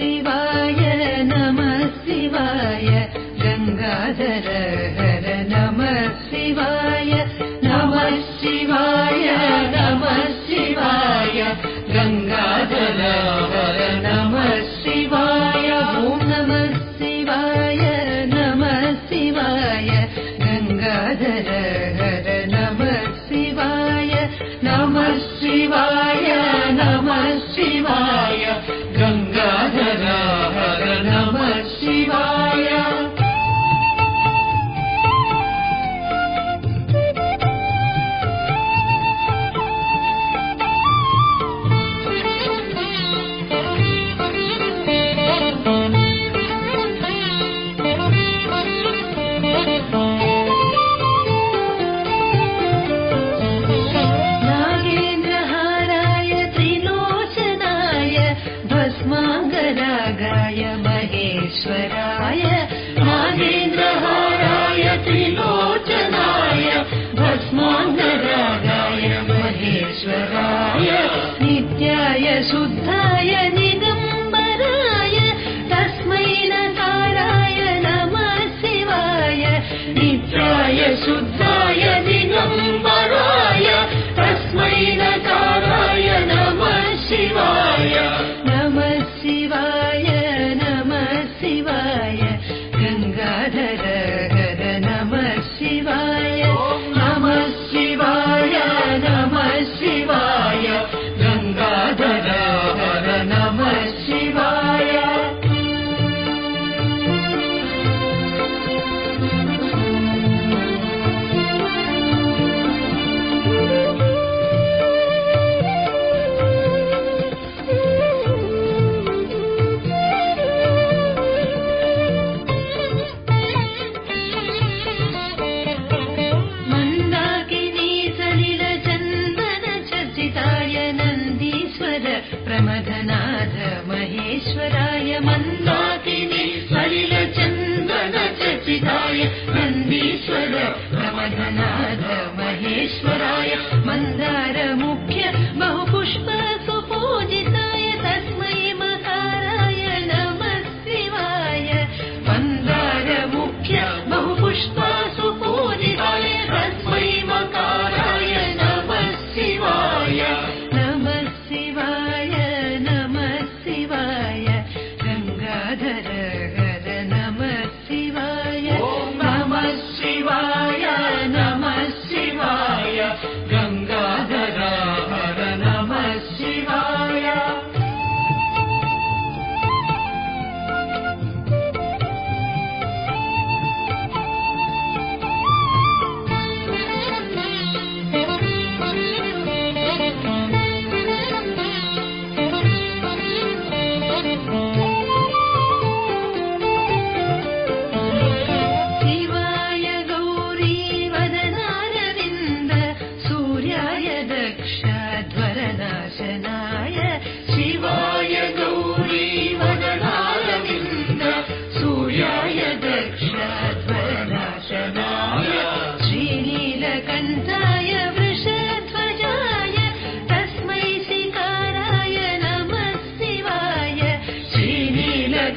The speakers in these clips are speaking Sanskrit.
शिवाय नमः शिवाय गङ्गाधर हर नमः शिवाय।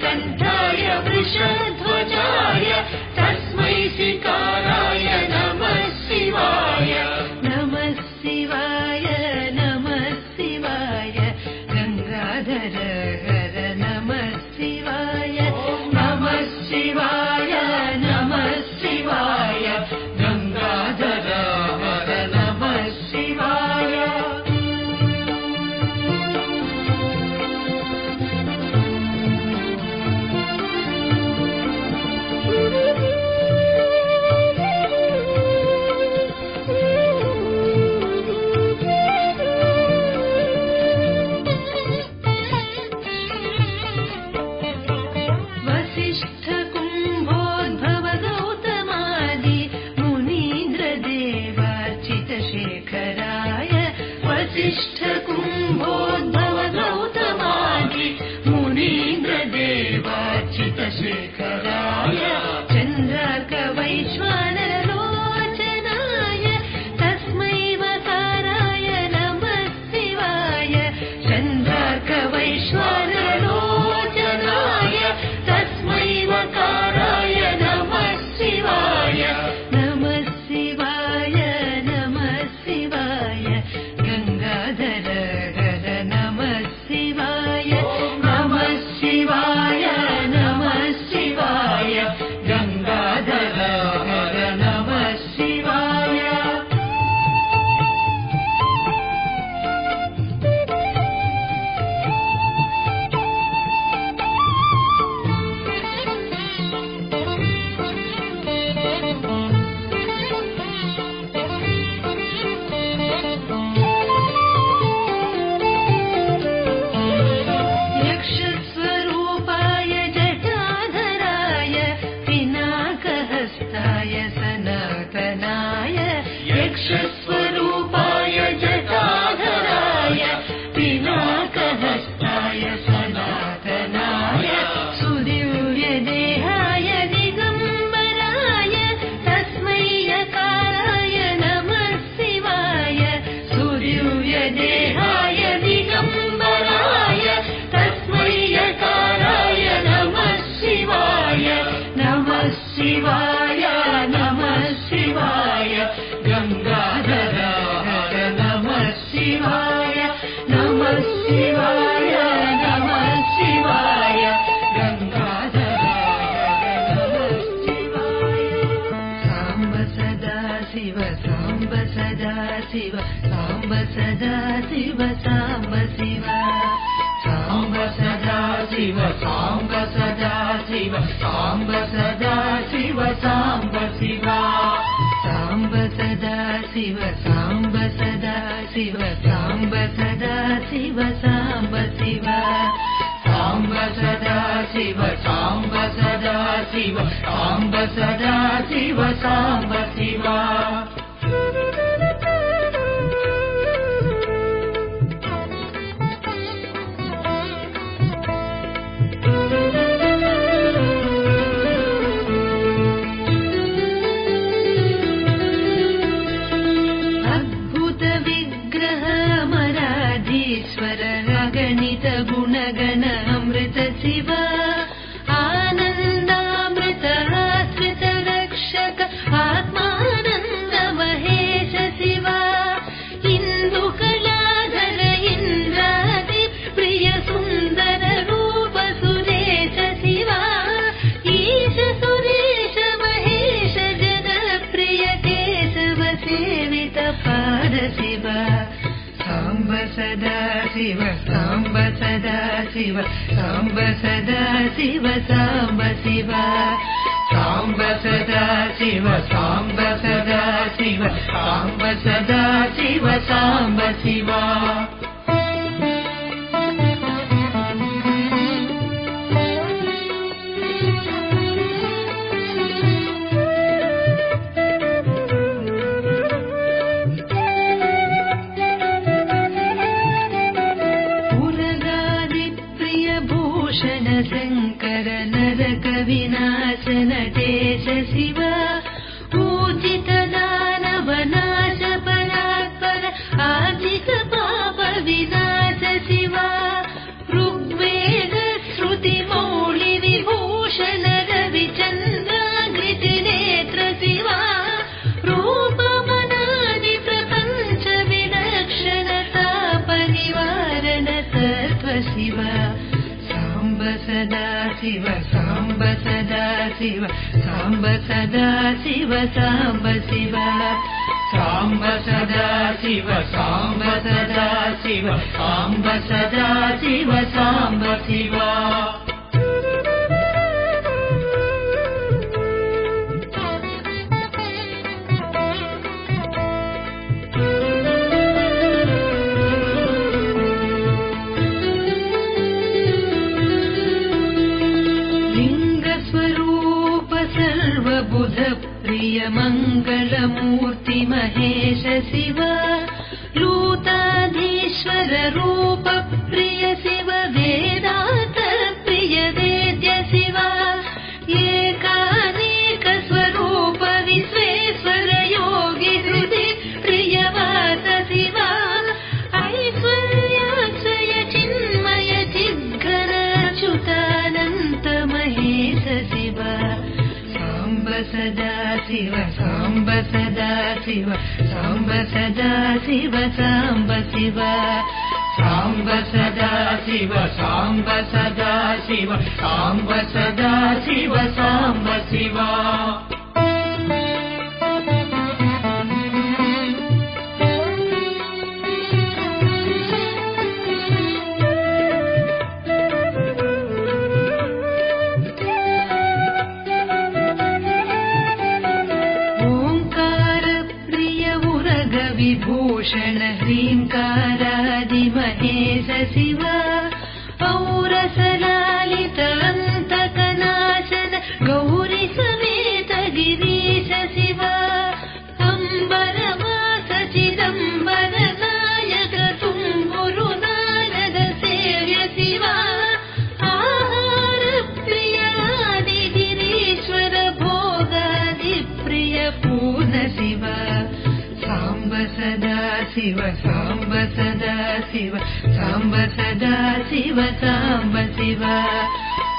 गन्धाय वृषध्वजाय तस्मै श्री शिवाय नमः शिवाय गङ्गाधराय नमः शिवाय नमः शिवाय नमः शिवाय गङ्गाधर नमः शिवाय साम्ब सदा शिव साम्ब सदा शिव साम्ब सदा शिव साम्ब शिवाय साम्ब सदा शिव साम्ब सदा शिव साम्ब सदा शिव साम्ब शिव साम्ब सदा शिव साम्ब सदा शिव साम्ब सदा शिव साम्ब शिवा अद्भुत शिव साम्ब सदा शिव साम्ब शिव साम्ब सदा शिव साम्ब सदा शिव साम्ब सदा शिव साम्ब शिवा साम्ब सदा शिव साम्ब शिव। साम्ब सदा शिव साम्ब सदा शिव साम्ब सदा शिव साम्ब शिवा मङ्गलमूर्ति महेश शिव लूताधीश्वर सदा शिव साम्ब सदा शिव साम्ब सदा शिव साम्ब शिव साम्ब सदा शिव साम्ब सदा शिव साम्ब सदा शिव साम्ब शिवा शिव साम्ब शिव।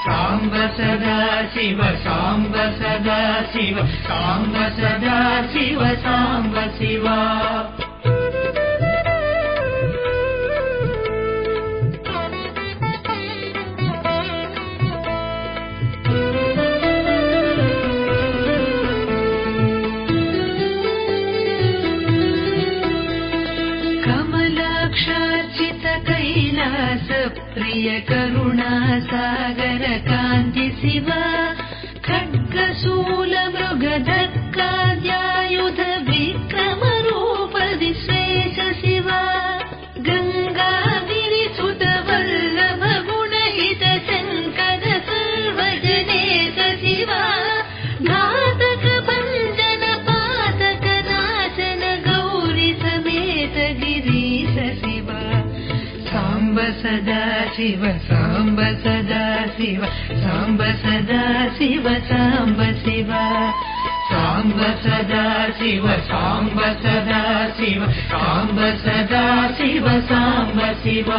साम्ब सदा शिव साम्ब सदा शिव साम्ब सदा शिव साम्ब शिवा करुणा सागरकान्ति सिवा शिव साम्ब शिव। साम्ब सदा शिव साम्ब सदा शिव साम्ब सदा शिव साम्ब शिव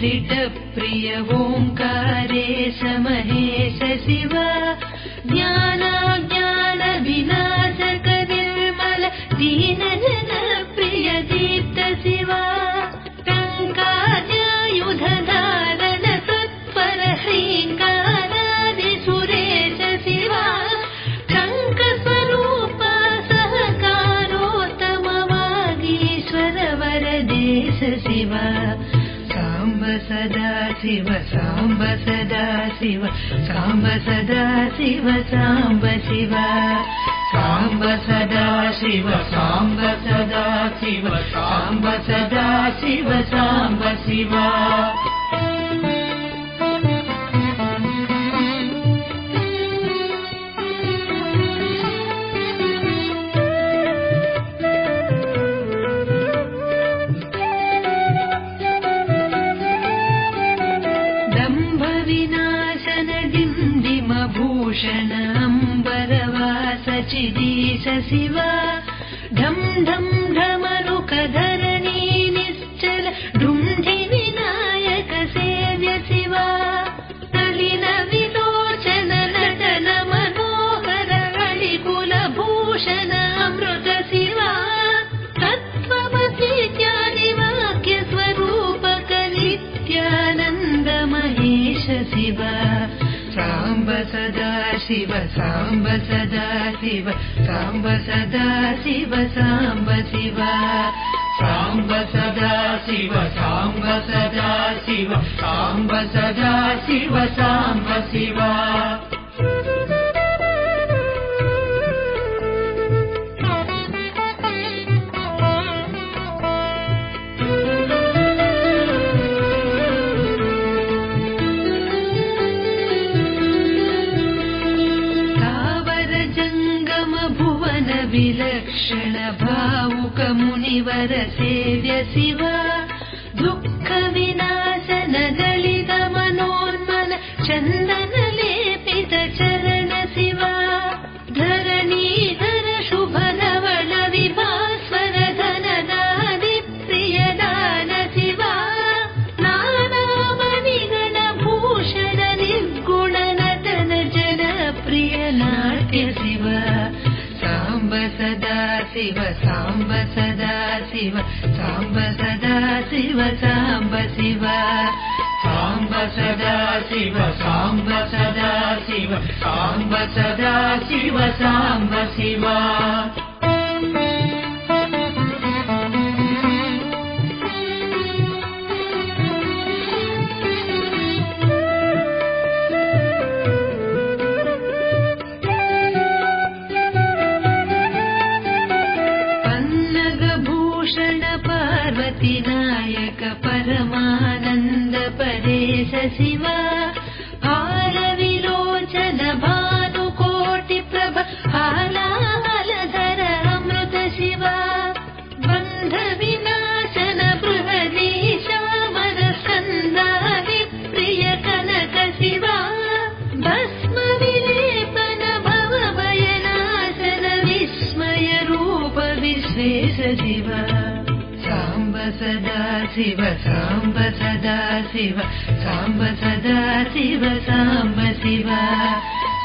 प्रिय ओङ्कारे समहेश शिव ज्ञानाज्ञान शिव साम्ब सदा शिव साम्ब सदा शिव साम्ब शिव साम्ब सदा शिव साम्ब सदा शिव साम्ब सदा शिव साम्ब शिव चिदीश शिव शिव साम्ब सदा शिव साम्ब सदा शिव साम्ब शिव। साम्ब सदा शिव साम्ब सदा शिव साम्ब सदा शिव साम्ब शिव मुनिवर सेव्य शिव दुःख विनाशन दलित मनोन्मन चन्दन लेपित चरण शिव धरणीधर शुभ धवल विभास्वर धन दादि प्रिय दान शिव नानामणिगण भूषण निर्गुण नटन जन प्रिय नाट्य शिव साम्ब सदा शिव साम्ब सदा शिव साम्ब सदा शिव साम्ब शिव साम्ब सदा शिव साम्ब सदा शिव साम्ब सदा शिव साम्ब शिव शिव साम्ब सदा शिव साम्ब सदा शिव साम्ब शिव।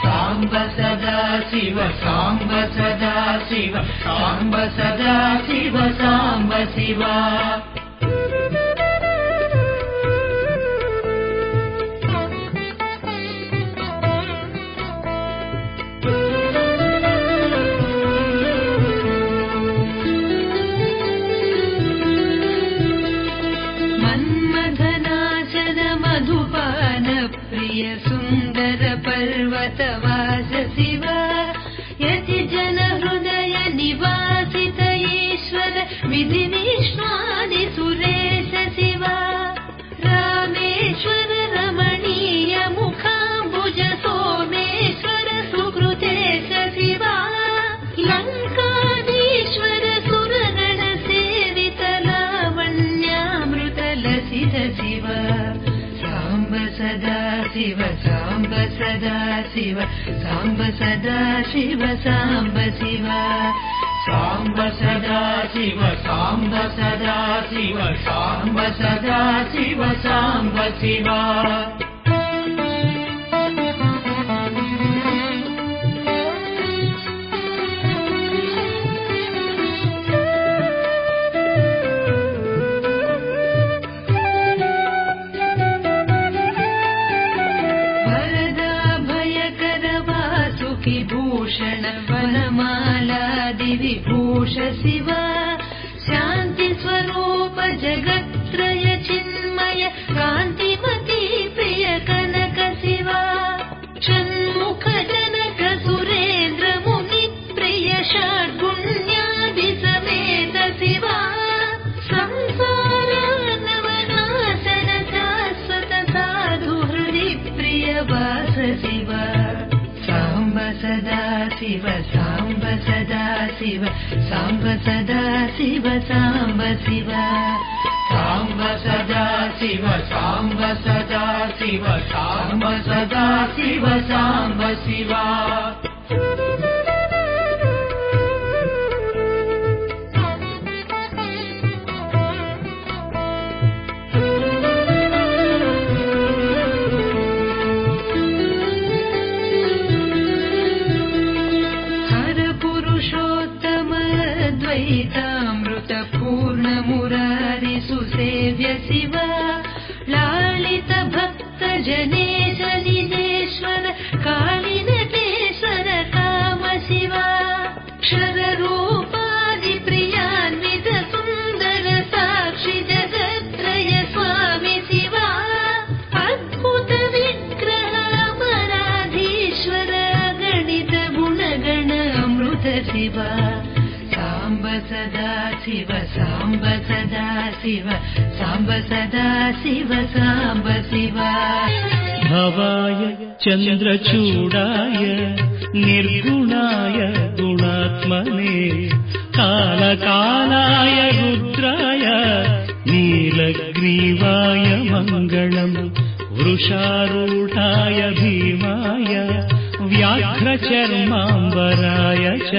साम्ब सदा शिव साम्ब सदा शिव साम्ब सदा शिव साम्ब शिव शिव साम्ब सदा शिव साम्ब सदा शिव साम्ब शिव साम्ब सदा शिव साम्ब सदा शिव साम्ब सदा शिव साम्ब शिव सदा शिव साम्ब शिव भवाय चन्द्रचूडाय निर्गुणाय गुणात्मने कालकालाय रुद्राय नीलग्रीवाय मङ्गलम् वृषारूढाय भीमाय व्याघ्रचर्माम्बराय च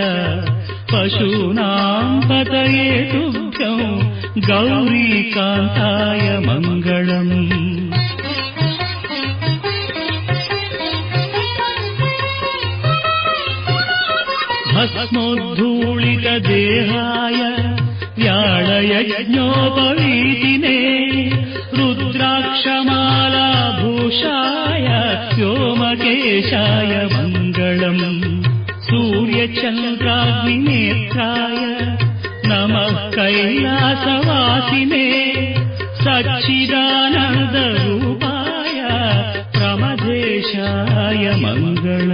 पशूनाम् पतये तुभ्यम् गौरीकान्ताय मङ्गलम्। भस्मोद्धूलितदेहाय व्याळयज्ञोपवीतिने रुद्राक्षमालाभूषाय व्योमकेशाय मङ्गलम्। सूर्यचन्द्राग्निनेत्राय कैलासवासिने सच्चिदानन्दरूपाय प्रमदेशाय मङ्गलम्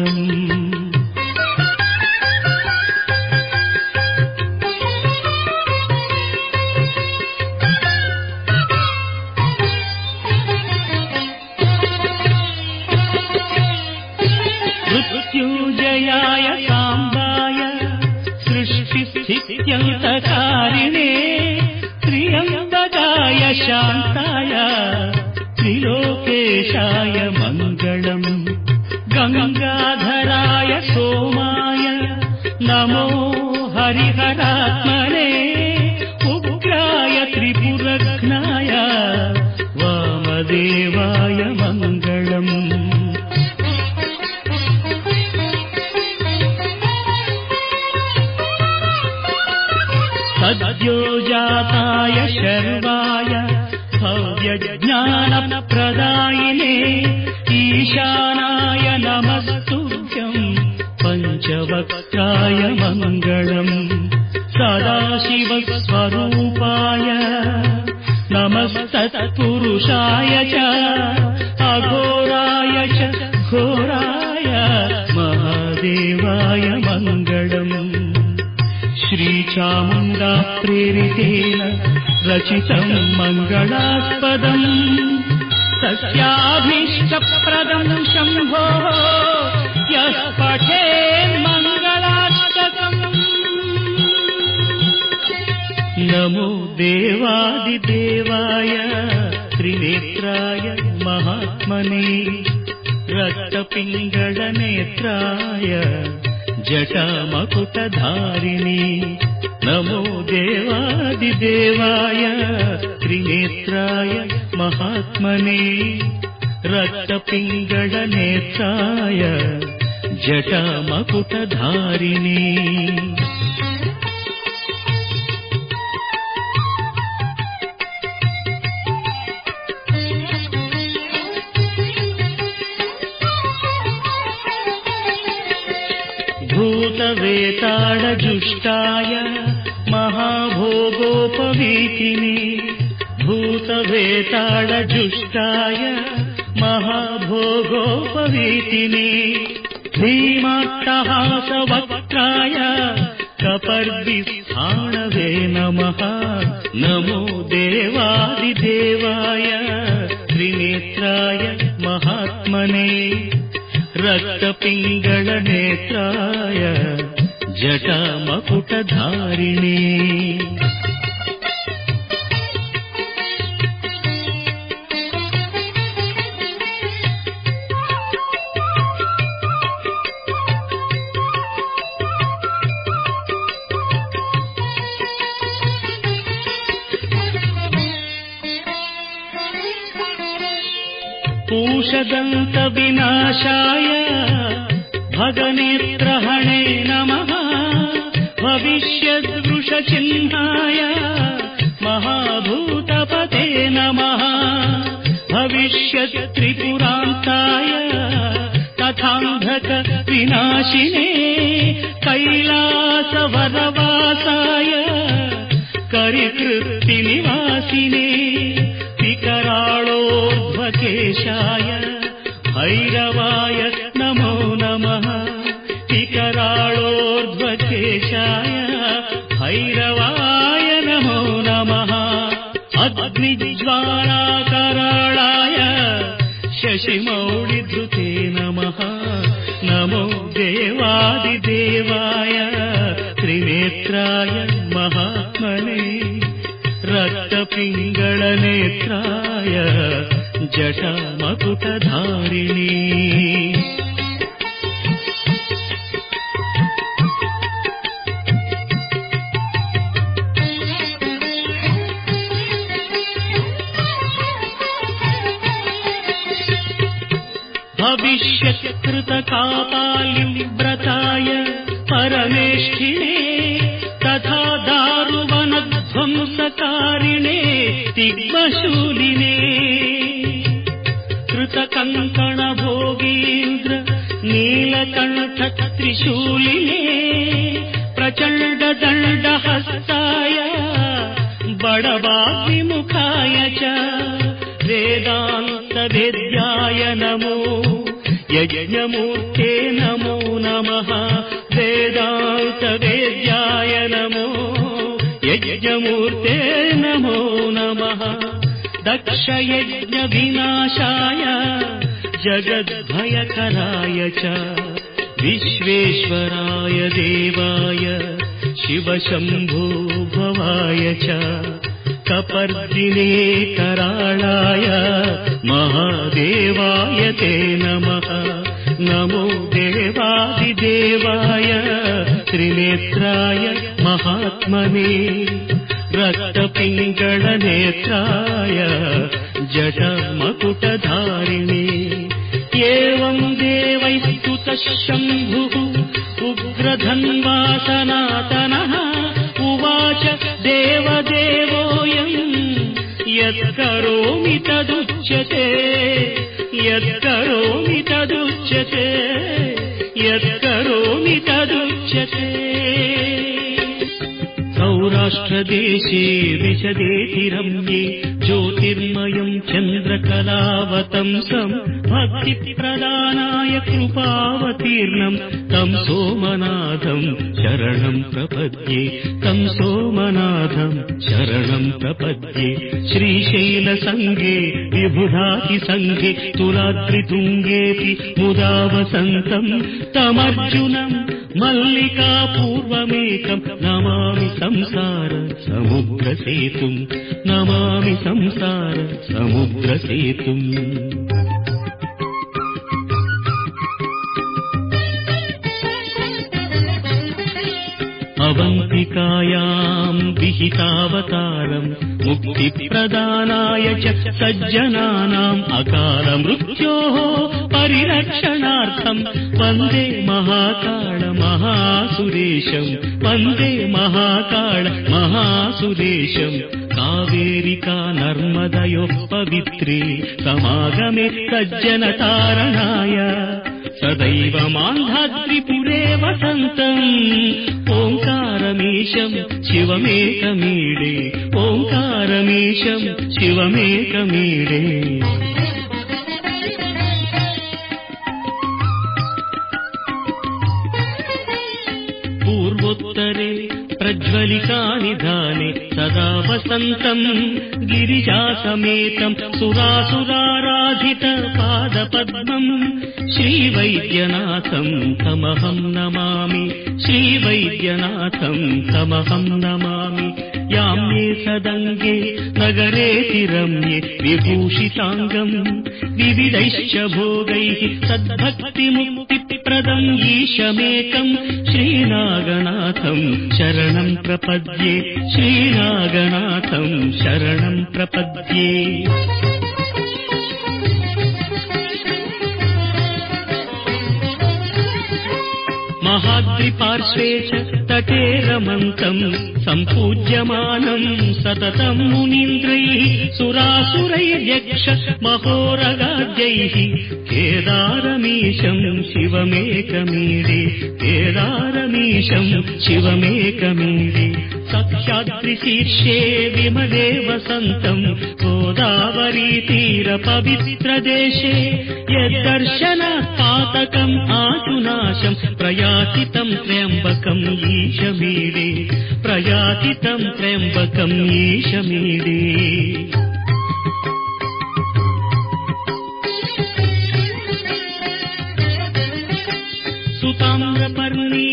सद्यो जाताय शर्वाय भव्यज्ञानप्रदायिने ईशानाय नमस्तुभ्यम् पञ्चवक्त्राय मङ्गलम् सदाशिवस्वरूपाय नमस्तत्पुरुषाय च अघोराय श्रीचामुण्डा प्रेरितेन रचितम् मङ्गलास्पदम् तस्याभीष्टप्रदम् शम्भो यः पठेन्मङ्गलाष्टकम् नमो देवादिदेवाय त्रिनेत्राय महात्मने रक्तपिङ्गळनेत्राय जटामकुटधारिणि नमो देवादिदेवाय त्रिनेत्राय महात्मने रक्तपिङ्गळनेत्राय जटामकुटधारिणि भूतवेताडजुष्टाय महाभोगोपवीतिनि भूतवेताडजुष्टाय महाभोगोपवीतिनि भीमाट्टहासवक्त्राय कपर्दिस्थाणवे नमः। नमो देवादिदेवाय त्रिनेत्राय महात्मने रक्तपिङ्गळनेत्राय जटामकुटधारिणे। पूषदन्तविनाशाय भगनेत्रहणे नमः भविष्यद्वृषचिह्नाय महाभूतपते नमः। भविष्यत्त्रिपुरान्ताय तथान्धकविनाशिने कैलासवरवासाय करिकृत्तिनिवासिने विकराळोर्ध्वकेशाय भैरवाय अग्निज्वालाकराळाय शशिमौळिधृते नमः नमो देवादिदेवाय त्रिनेत्राय महात्मने। रक्तपिङ्गळनेत्राय जटामकुटधारिणी भविष्यत्कृतकापालिव्रताय परमेष्ठिने तथा दारुवनध्वंसकारिणे तिग्मशूलिने कृतकङ्कणभोगीन्द्र नीलकण्ठत्रिशूलिने प्रचण्डदण्डहस्ताय बडवाग्निमुखाय च वेदान्तवेद्याय नमो यज्ञमूर्ते नमो नमः। वेदान्तवेद्याय नमो। यज्ञमूर्ते नमो नमः। दक्षयज्ञविनाशाय जगद्भयकराय च। विश्वेश्वराय देवाय शिवशम्भो भवाय च कपर्दिने कराळाय महादेवाय ते नमः। नमो देवादिदेवाय त्रिनेत्राय महात्मने। रक्तपिङ्गळनेत्राय जटमकुटधारिणे एवम् देवैस्तुतः शम्भुः उग्रधन्वा यत्करोमि तदुच्यते यत्करोमि तदुच्यते यत्करोमि तदुच्यते। सौराष्ट्रदेशे विशदेति रम्ये ज्योतिर्मयम् चन्द्रकलावतंसम् भक्तिप्रदानाय कृपावतीर्णम् तम् सोमनाथम् शरणम् प्रपद्ये तम् सोमनाथम् शरणम् प्रपद्ये। श्रीशैलसङ्गे विबुधातिसङ्गे तुलाद्रितुङ्गेऽपि मुदा वसन्तम् तमर्जुनम् मल्लिका पूर्वमेकम् नमामि संसार समुद्रसेतुम् नमामि संसार समुद्रसेतुम् अवन्तिकायाम् विहितावतारम् मुक्तिप्रदानाय च सज्जनानाम् अकालमृत्योः परिरक्षणार्थम् वन्दे महाकाळ महासुरेशम् वन्दे महाकाळ महासुरेशम् कावेरिका नर्मदयोः पवित्रे समागमे सज्जनतारणाय सदैव मान्धाद्रिपुरे वसन्तम् ओङ्कारमीशम् शिवमेकमीडे ओङ्कारमीशम् शिवमेकमीडे पूर्वोत्तरे प्रज्वलिकानिधाने सदा वसन्तम् गिरिजासमेतम् सुरासुराराधित पादपद्मम् श्रीवैद्यनाथम् तमहम् नमामि श्रीवैद्यनाथम् तमहम् नमामि। याम्ये सदङ्गे नगरेति रम्ये विभूषिताङ्गम् विविधैश्च भोगैः सद्भक्तिमुक्तिप्रदम् ईशमेकम् श्रीनागनाथम् शरणम् प्रपद्ये। श्रीनागनाथम् शरणम् प्रपद्ये महाद्रिपार्श्वे च तटे रमन्तम् सम्पूज्यमानम् सततम् मुनीन्द्रैः सुरासुरैर्यक्ष महोरगाद्यैः केदारमीशम् शिवमेकमीडे केदारमीशम् शिवमेकमीडे। सख्याद्रिशीर्षे विमले वसन्तम् गोदावरीतीरपवित्रदेशे यद्दर्शनात् पातकम् आशुनाशम् ప్రయాతితం త్ర్యంబకం ఈశమీడే. ప్రయాతితం త్ర్యంబకం ఈశమీడే. సుతామ్రపర్ణీ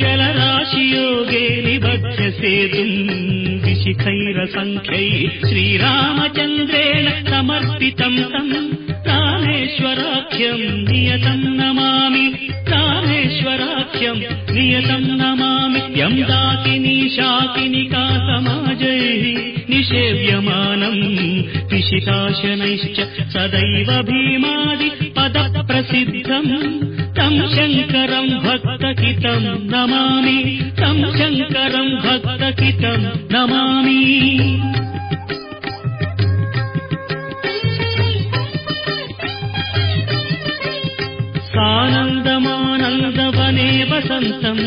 జలరాశియోగే నిబద్ధ సేతుం. विशिखैरसङ्ख्यै श्रीरामचन्द्रेण समर्पितम् तम् रामेश्वराख्यम् नियतम् नमामि रामेश्वराख्यम् नियतम् नमामि यम् दाकिनी शाकिनिका समाजैः निषेव्यमानम् पिशिताशनैश्च सदैव भीमादि पदप्रसिद्धम् तम् शङ्करम् भक्तहितम् नमामि तम् नमामि। सानन्दमानन्दवने वसन्तम्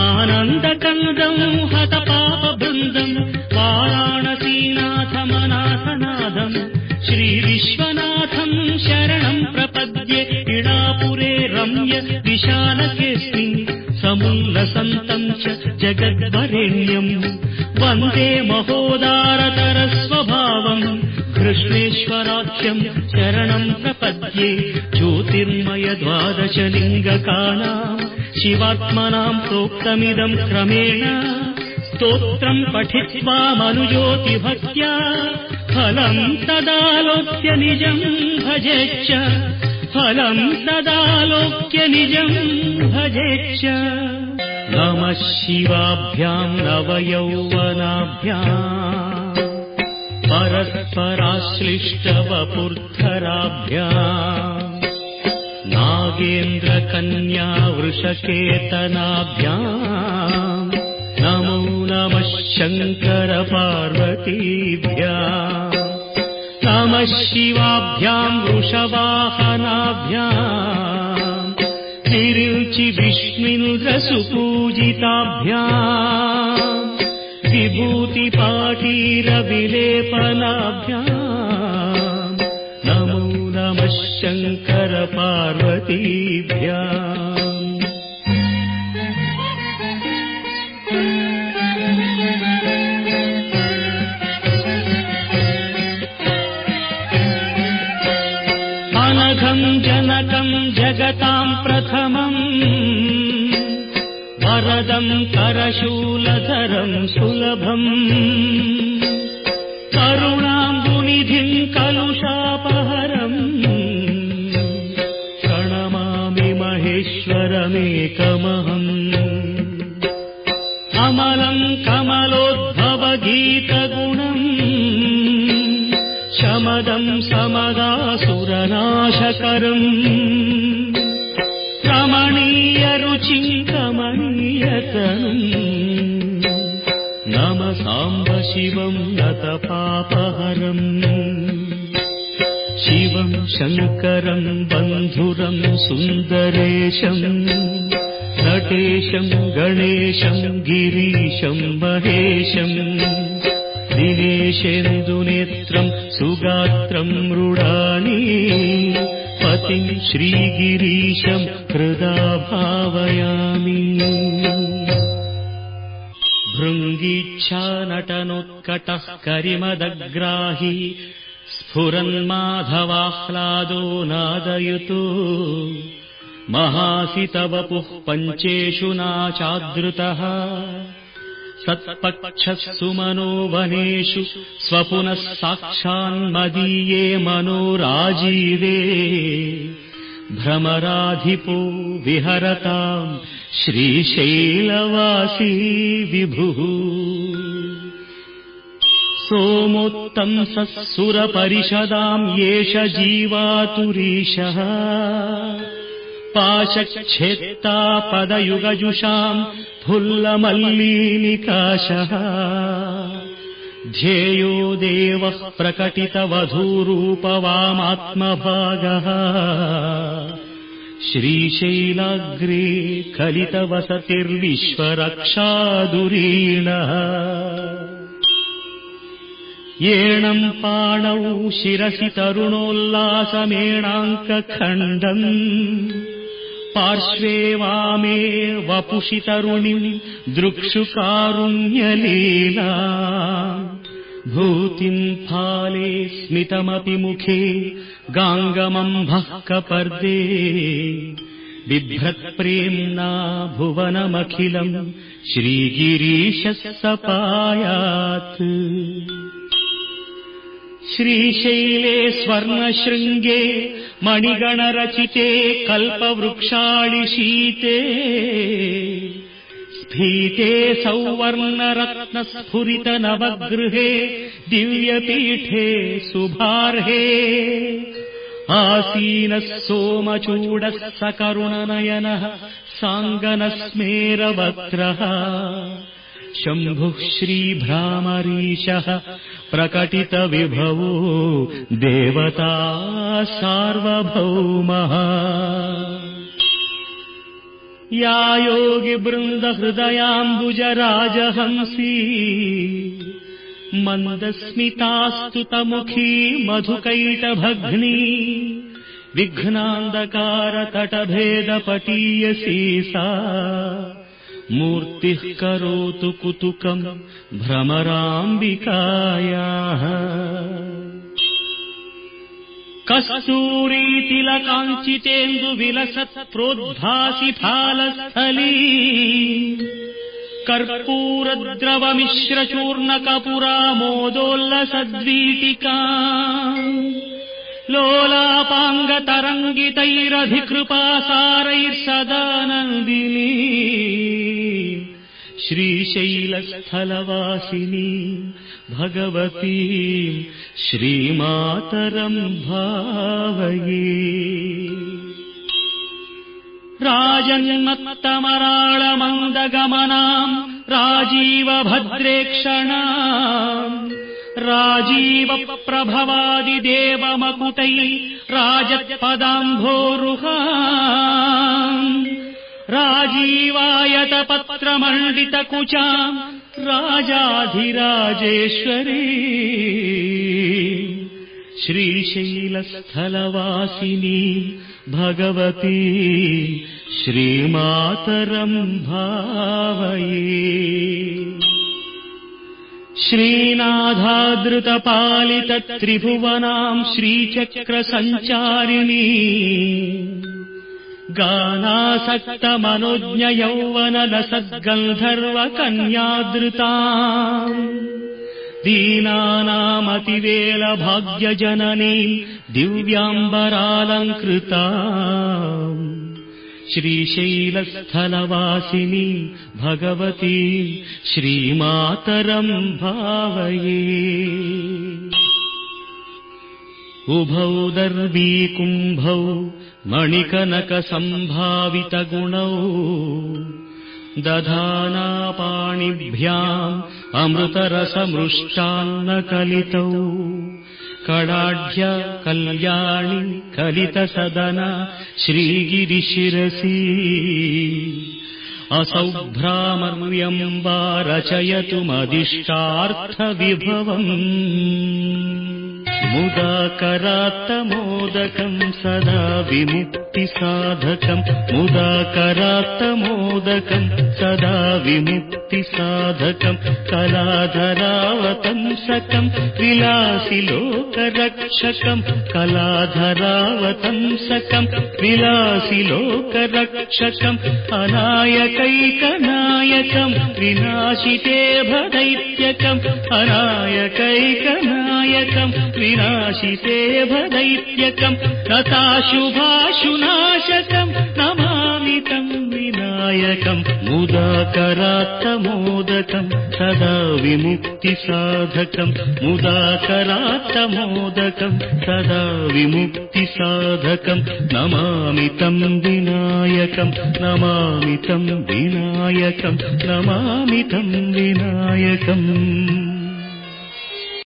आनन्दकन्दम् हतपापबृन्दम् वाराणसीनाथमनाथनाथम् श्रीविश्वनाथम् शरणम् प्रपद्ये इडापुरे रम्य विशालकेऽस्मिन् समुल्लसन्तम् च जगद्वरेण्यम् वन्दे महोदारतरस्वभावम् कृष्णेश्वराख्यम् शरणम् प्रपद्ये ज्योतिर्मय द्वादशलिङ्गकानाम् शिवात्मनाम् प्रोक्तमिदम् क्रमेण स्तोत्रम् पठित्वा मनुज्योतिभक्त्या फलम् तदालोक्य निजम् भजेच्च। फलम् तदालोक्य निजम् भजेच्च नमः शिवाभ्याम् नवयौवनाभ्याम् परस्पराश्लिष्टवपुर्धराभ्याम् नागेन्द्रकन्या वृषकेतनाभ्याम् नमो नमः शङ्करपार्वतीभ्याम् नमः शिवाभ्याम् वृषवाहनाभ्याम् तिरुचि विष्णुन्द्रसुपूजिताभ्याम् विभूतिपाटीरविलेपनाभ्याम् नमो नमः शङ्करपार्वतीभ्याम् करशूलधरम् सुलभम्। करुणाम्बुनिधिम् कलुषापहरम्। प्रणमामि महेश्वरमेकमहम्। अमलम् कमलोद्भवगीतगुणम्। शमदम् समदासुरनाशकरम् नम साम्ब शिवम् नतपापहरम् शिवम् शङ्करम् बन्धुरम् सुन्दरेशम् नटेशम् गणेशम् गिरीशम् महेशम् दिनेशेन्दुनेत्रम् सुगात्रम् मृडानि पतिम् श्रीगिरीशम् हृदा भावयामि नटनोत्कटः करिमदग्राहि। स्फुरन्माधवाह्लादो नादयतु। महासितवपुः पञ्चेषु नाचादृतः। सत्पक्षः सुमनो वनेषु स्वपुनः साक्षान्मदीये मनोराजीवे। भ्रमराधिपो विहरताम् श्रीशैलवासी विभुः सोमोत्तंसः सुरपरिषदाम् एष जीवातुरीशः। पाशच्छेत्ता पदयुगजुषाम् फुल्लमल्लीनिकाशः। ध्येयो देवः प्रकटितवधूरूपवामात्मभागः। श्रीशैलाग्रे कलितवसतिर्विश्वरक्षादुरीणः येणम् पाणौ शिरसि तरुणोल्लासमेणाङ्कखण्डम्। पार्श्वे वामे वपुषि तरुणिम् दृक्षुकारुण्यलीला। भूतिम् फाले स्मितमपि मुखे गाङ्गमम्भः कपर्दे। बिभ्रत्प्रेम्णा भुवनमखिलम् श्रीगिरीशः सपायात् श्रीशैले स्वर्णशृङ्गे मणिगणरचिते कल्पवृक्षाळिशीते स्फीते सौवर्णरत्नस्फुरितनवगृहे दिव्यपीठे शुभार्हे आसीनः सोमचूडः सकरुणनयनः साङ्गनस्मेरवक्त्रः शम्भुः श्रीभ्रामरीशः प्रकटितविभवो देवता सार्वभौमः। या योगिवृन्दहृदयाम्बुजराजहंसी मन्दस्मितास्तुतमुखी मधुकैटभग्नी विघ्नान्धकारतटभेदपटीयसी सा मूर्तिः करोतु कुतुकम् भ्रमराम्बिकायाः। कस्तूरीतिलकाञ्चितेन्दुविलसत् प्रोद्भासि फालस्थली कर्पूरद्रवमिश्रचूर्णकपुरामोदोल्लसद्वीटिका लोलापाङ्गतरङ्गितैरधिकृपासारैर्सदानन्दिनी। श्रीशैलस्थलवासिनी भगवती श्रीमातरम् भावये। राजन्मत्तमराळमन्दगमनाम् राजीवभद्रेक्षणाम् राजीव राजत्पदाम्भोरुहा राजीवायतपत्रमण्डितकुचाम् राजाधिराजेश्वरी। श्रीशैलस्थलवासिनी भगवती श्रीमातरम् भावये श्रीनाथादृतपालितत्रिभुवनाम् श्रीचक्रसञ्चारिणी। गानासक्तमनुज्ञयौवनलसद्गन्धर्वकन्यादृता दीनानामतिवेलभाग्यजननी दिव्याम्बरालङ्कृता श्रीशैलस्थलवासिनी भगवती श्रीमातरम् भावये। उभौ दर्वीकुम्भौ मणिकनकसम्भावितगुणौ दधानापाणिभ्याम् अमृतरसमृष्टान्नकलितौ कडाढ्य कल्याणि कलितसदन श्रीगिरिशिरसि। असौ भ्रामर्यम् वा रचयतु मदिष्टार्थविभवम् मुदाकरात्तमोदकम् सदा विमुक्तिसाधकम् मुदाकरात्तमोदकम् सदा विमुक्तिसाधकम् कलाधरावतंसकम् विलासि लोकरक्षकम् कलाधरावतंसकम् विलासि लोकरक्षकम् अनायकैकनायकम् विनाशिते भदैत्यकम् अनायकैकनायकम् विनाशिते भदैत्यकम् तथाशुभाशुनाशकम् नमामि तम् विनायकम् मुदाकरात्तमोदकम् सदा विमुक्तिसाधकम् मुदाकरात्तमोदकम् सदा विमुक्तिसाधकम् नमामि तम् विनायकम् नमामि तम् विनायकम् नमामि तम् विनायकम्